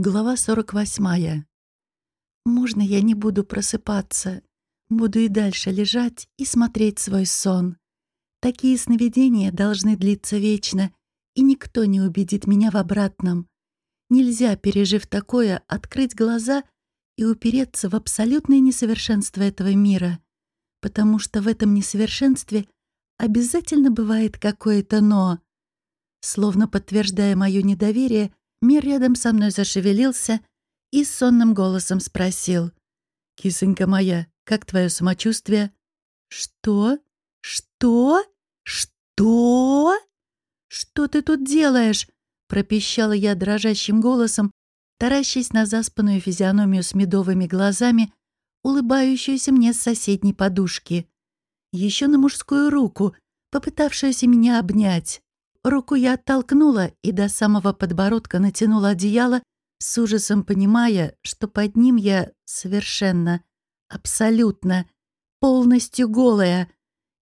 Глава 48. Можно я не буду просыпаться? Буду и дальше лежать и смотреть свой сон. Такие сновидения должны длиться вечно, и никто не убедит меня в обратном. Нельзя, пережив такое, открыть глаза и упереться в абсолютное несовершенство этого мира, потому что в этом несовершенстве обязательно бывает какое-то «но». Словно подтверждая мое недоверие, Мир рядом со мной зашевелился и сонным голосом спросил. «Кисонька моя, как твое самочувствие?» «Что? Что? Что? Что ты тут делаешь?» пропищала я дрожащим голосом, таращась на заспанную физиономию с медовыми глазами, улыбающуюся мне с соседней подушки. Еще на мужскую руку, попытавшуюся меня обнять. Руку я оттолкнула и до самого подбородка натянула одеяло, с ужасом понимая, что под ним я совершенно, абсолютно, полностью голая,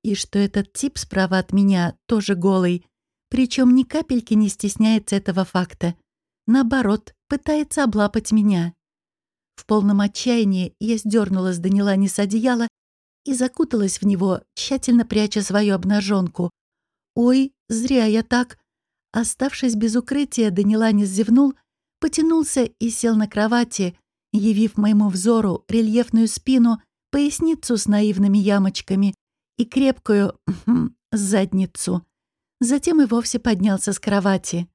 и что этот тип справа от меня тоже голый, причем ни капельки не стесняется этого факта. Наоборот, пытается облапать меня. В полном отчаянии я сдернула с Данилани с одеяла и закуталась в него, тщательно пряча свою обнаженку. Ой, Зря я так. Оставшись без укрытия, Даниланис зевнул, потянулся и сел на кровати, явив моему взору рельефную спину, поясницу с наивными ямочками и крепкую задницу. Затем и вовсе поднялся с кровати.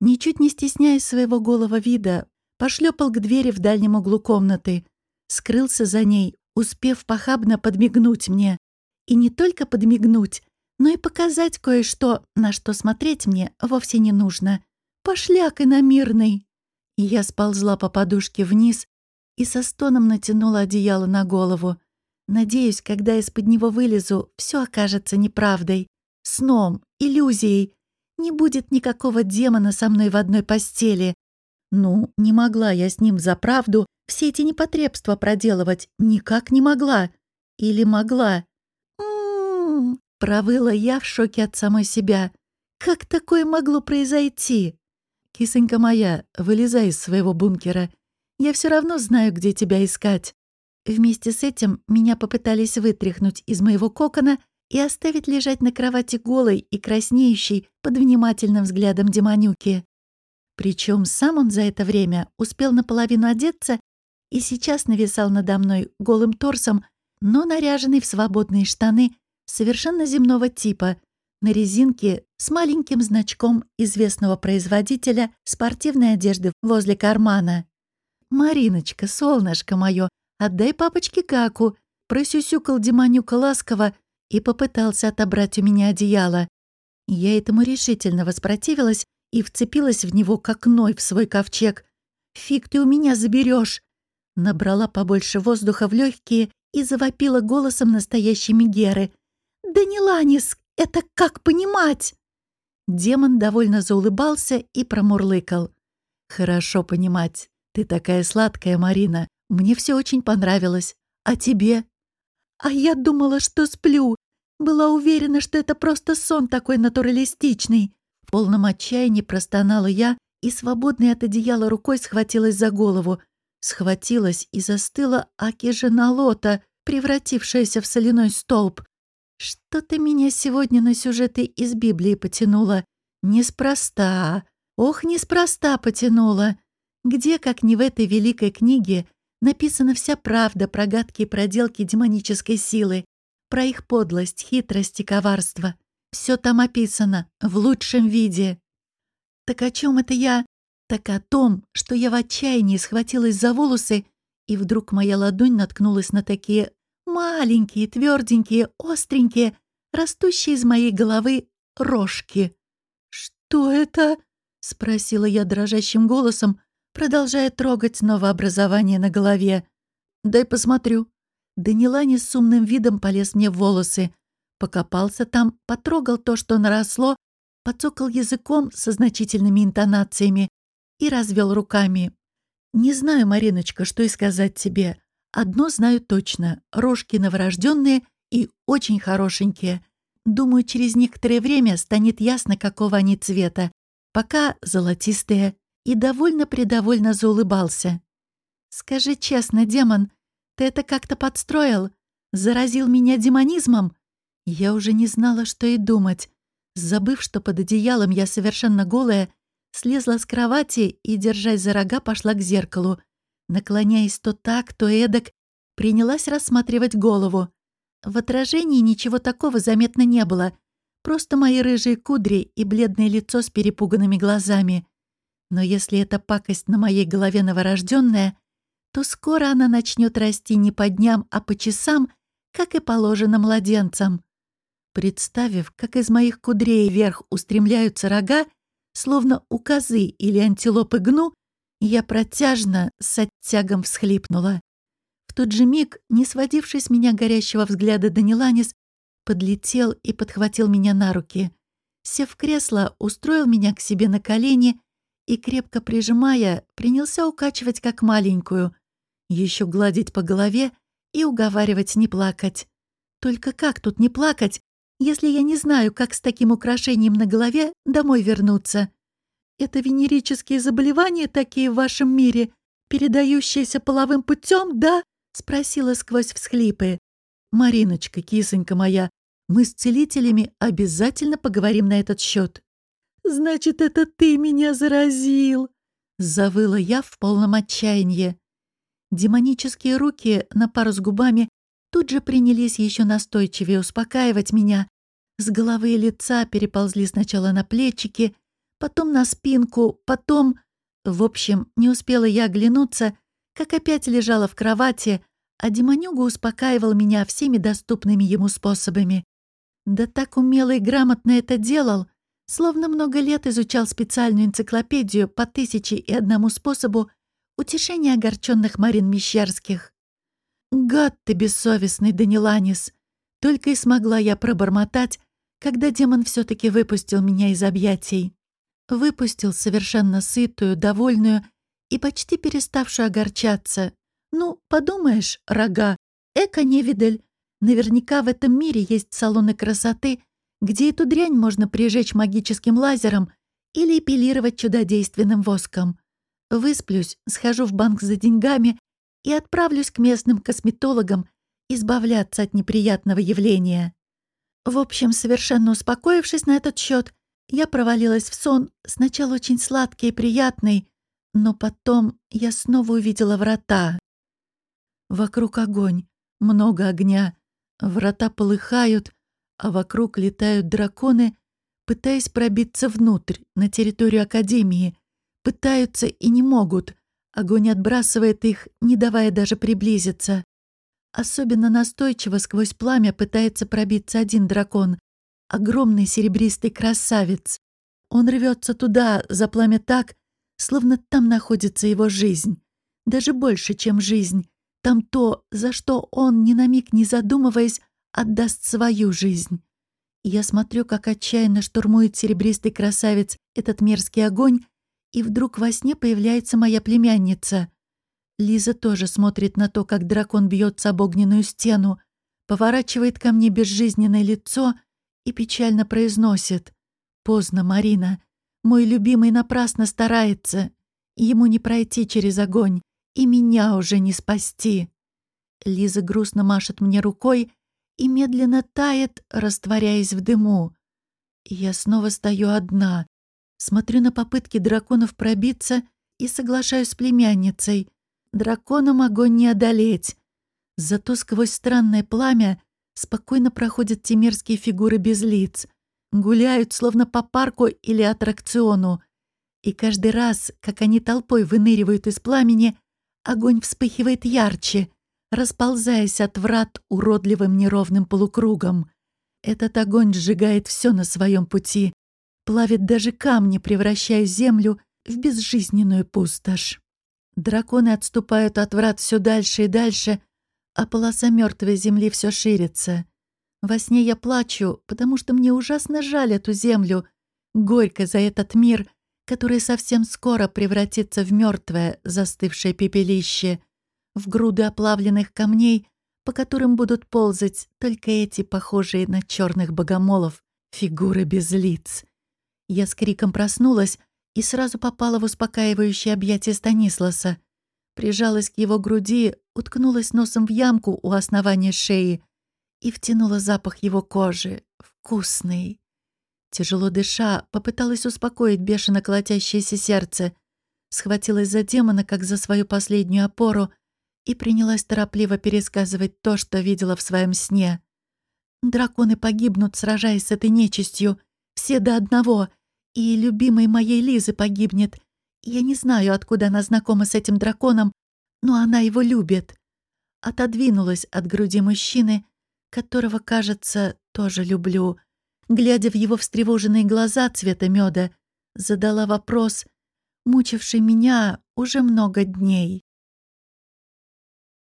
Ничуть не стесняясь своего голого вида, пошлепал к двери в дальнем углу комнаты, скрылся за ней, успев похабно подмигнуть мне. И не только подмигнуть, но и показать кое-что, на что смотреть мне вовсе не нужно. Пошляк иномирный. И я сползла по подушке вниз и со стоном натянула одеяло на голову. Надеюсь, когда из-под него вылезу, все окажется неправдой, сном, иллюзией. Не будет никакого демона со мной в одной постели. Ну, не могла я с ним за правду все эти непотребства проделывать. Никак не могла. Или могла. Провыла я в шоке от самой себя. Как такое могло произойти? Кисонька моя, вылезай из своего бункера. Я все равно знаю, где тебя искать. Вместе с этим меня попытались вытряхнуть из моего кокона и оставить лежать на кровати голой и краснеющей под внимательным взглядом Демонюки. Причем сам он за это время успел наполовину одеться и сейчас нависал надо мной голым торсом, но наряженный в свободные штаны совершенно земного типа, на резинке с маленьким значком известного производителя спортивной одежды возле кармана. «Мариночка, солнышко мое, отдай папочке каку!» просюсюкал Демонюка ласково и попытался отобрать у меня одеяло. Я этому решительно воспротивилась и вцепилась в него, как ной в свой ковчег. «Фиг ты у меня заберешь! Набрала побольше воздуха в легкие и завопила голосом настоящей Мегеры. «Даниланис, это как понимать?» Демон довольно заулыбался и промурлыкал. «Хорошо понимать. Ты такая сладкая, Марина. Мне все очень понравилось. А тебе?» «А я думала, что сплю. Была уверена, что это просто сон такой натуралистичный». В полном отчаянии простонала я и, свободной от одеяла рукой, схватилась за голову. Схватилась и застыла Аки Женалота, превратившаяся в соляной столб. Что-то меня сегодня на сюжеты из Библии потянуло. Неспроста. Ох, неспроста потянуло. Где, как не в этой великой книге, написана вся правда про гадкие проделки демонической силы, про их подлость, хитрость и коварство. Все там описано, в лучшем виде. Так о чем это я? Так о том, что я в отчаянии схватилась за волосы, и вдруг моя ладонь наткнулась на такие Маленькие, тверденькие, остренькие, растущие из моей головы рожки. «Что это?» — спросила я дрожащим голосом, продолжая трогать новообразование на голове. «Дай посмотрю». Данилани с умным видом полез мне в волосы. Покопался там, потрогал то, что наросло, подцокал языком со значительными интонациями и развел руками. «Не знаю, Мариночка, что и сказать тебе. Одно знаю точно — рожки новорожденные и очень хорошенькие. Думаю, через некоторое время станет ясно, какого они цвета. Пока золотистые. и довольно-предовольно заулыбался. «Скажи честно, демон, ты это как-то подстроил? Заразил меня демонизмом?» Я уже не знала, что и думать. Забыв, что под одеялом я совершенно голая, слезла с кровати и, держась за рога, пошла к зеркалу. Наклоняясь то так, то эдак, принялась рассматривать голову. В отражении ничего такого заметно не было. Просто мои рыжие кудри и бледное лицо с перепуганными глазами. Но если эта пакость на моей голове новорожденная, то скоро она начнет расти не по дням, а по часам, как и положено младенцам. Представив, как из моих кудрей вверх устремляются рога, словно у козы или антилопы гну, я протяжно с оттягом всхлипнула. В тот же миг, не сводивший с меня горящего взгляда Даниланис, подлетел и подхватил меня на руки. Сев в кресло, устроил меня к себе на колени и, крепко прижимая, принялся укачивать как маленькую, еще гладить по голове и уговаривать не плакать. Только как тут не плакать, если я не знаю, как с таким украшением на голове домой вернуться? Это венерические заболевания такие в вашем мире, передающиеся половым путем, да? Спросила сквозь всхлипы. Мариночка, кисонька моя, мы с целителями обязательно поговорим на этот счет. Значит, это ты меня заразил, завыла я в полном отчаянии. Демонические руки на пару с губами тут же принялись еще настойчивее успокаивать меня. С головы и лица переползли сначала на плечики, потом на спинку, потом... В общем, не успела я оглянуться, как опять лежала в кровати, а Демонюга успокаивал меня всеми доступными ему способами. Да так умело и грамотно это делал, словно много лет изучал специальную энциклопедию по тысяче и одному способу утешения огорченных Марин Мещерских. «Гад ты бессовестный, Даниланис!» Только и смогла я пробормотать, когда демон все таки выпустил меня из объятий. Выпустил совершенно сытую, довольную и почти переставшую огорчаться. «Ну, подумаешь, рога, эко-невидель, наверняка в этом мире есть салоны красоты, где эту дрянь можно прижечь магическим лазером или эпилировать чудодейственным воском. Высплюсь, схожу в банк за деньгами и отправлюсь к местным косметологам избавляться от неприятного явления. В общем, совершенно успокоившись на этот счет, я провалилась в сон, сначала очень сладкий и приятный, но потом я снова увидела врата. Вокруг огонь, много огня, врата полыхают, а вокруг летают драконы, пытаясь пробиться внутрь, на территорию Академии. Пытаются и не могут, Огонь отбрасывает их, не давая даже приблизиться. Особенно настойчиво сквозь пламя пытается пробиться один дракон. Огромный серебристый красавец. Он рвется туда, за пламя так, словно там находится его жизнь. Даже больше, чем жизнь. Там то, за что он, ни на миг не задумываясь, отдаст свою жизнь. Я смотрю, как отчаянно штурмует серебристый красавец этот мерзкий огонь, и вдруг во сне появляется моя племянница. Лиза тоже смотрит на то, как дракон бьется об огненную стену, поворачивает ко мне безжизненное лицо и печально произносит. «Поздно, Марина. Мой любимый напрасно старается. Ему не пройти через огонь, и меня уже не спасти». Лиза грустно машет мне рукой и медленно тает, растворяясь в дыму. Я снова стою одна, Смотрю на попытки драконов пробиться и соглашаюсь с племянницей. Драконам огонь не одолеть. Зато сквозь странное пламя спокойно проходят те мерзкие фигуры без лиц. Гуляют, словно по парку или аттракциону. И каждый раз, как они толпой выныривают из пламени, огонь вспыхивает ярче, расползаясь от врат уродливым неровным полукругом. Этот огонь сжигает все на своем пути, плавит даже камни, превращая землю в безжизненную пустошь. Драконы отступают от врат все дальше и дальше, а полоса мертвой земли все ширится. Во сне я плачу, потому что мне ужасно жаль эту землю, горько за этот мир, который совсем скоро превратится в мертвое, застывшее пепелище, в груды оплавленных камней, по которым будут ползать только эти, похожие на черных богомолов, фигуры без лиц. Я с криком проснулась и сразу попала в успокаивающее объятие Станисласа. Прижалась к его груди, уткнулась носом в ямку у основания шеи и втянула запах его кожи. Вкусный. Тяжело дыша, попыталась успокоить бешено колотящееся сердце, схватилась за демона, как за свою последнюю опору, и принялась торопливо пересказывать то, что видела в своем сне. «Драконы погибнут, сражаясь с этой нечистью, все до одного, и любимой моей Лизы погибнет. Я не знаю, откуда она знакома с этим драконом, но она его любит». Отодвинулась от груди мужчины, которого, кажется, тоже люблю. Глядя в его встревоженные глаза цвета меда, задала вопрос, мучивший меня уже много дней.